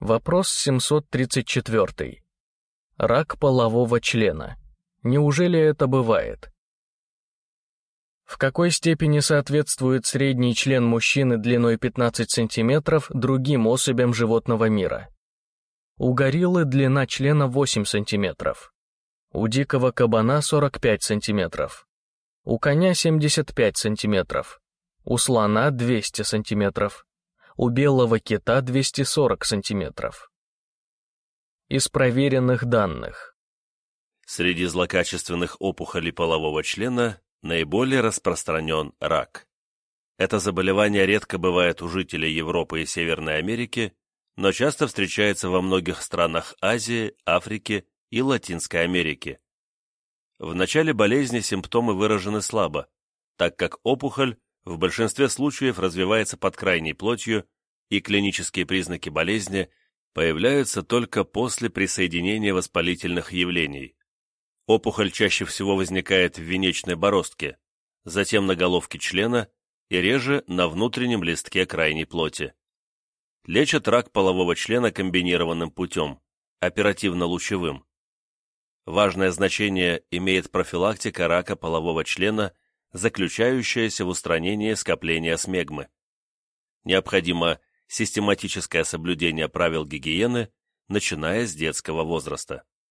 Вопрос 734. Рак полового члена. Неужели это бывает? В какой степени соответствует средний член мужчины длиной 15 см другим особям животного мира? У гориллы длина члена 8 см. У дикого кабана 45 см. У коня 75 см. У слона 200 см. У белого кита 240 см. Из проверенных данных. Среди злокачественных опухолей полового члена наиболее распространен рак. Это заболевание редко бывает у жителей Европы и Северной Америки, но часто встречается во многих странах Азии, Африки и Латинской Америки. В начале болезни симптомы выражены слабо, так как опухоль в большинстве случаев развивается под крайней плотью, и клинические признаки болезни появляются только после присоединения воспалительных явлений. Опухоль чаще всего возникает в венечной бороздке, затем на головке члена и реже на внутреннем листке крайней плоти. Лечат рак полового члена комбинированным путем, оперативно-лучевым. Важное значение имеет профилактика рака полового члена, заключающаяся в устранении скопления смегмы. Необходимо систематическое соблюдение правил гигиены, начиная с детского возраста.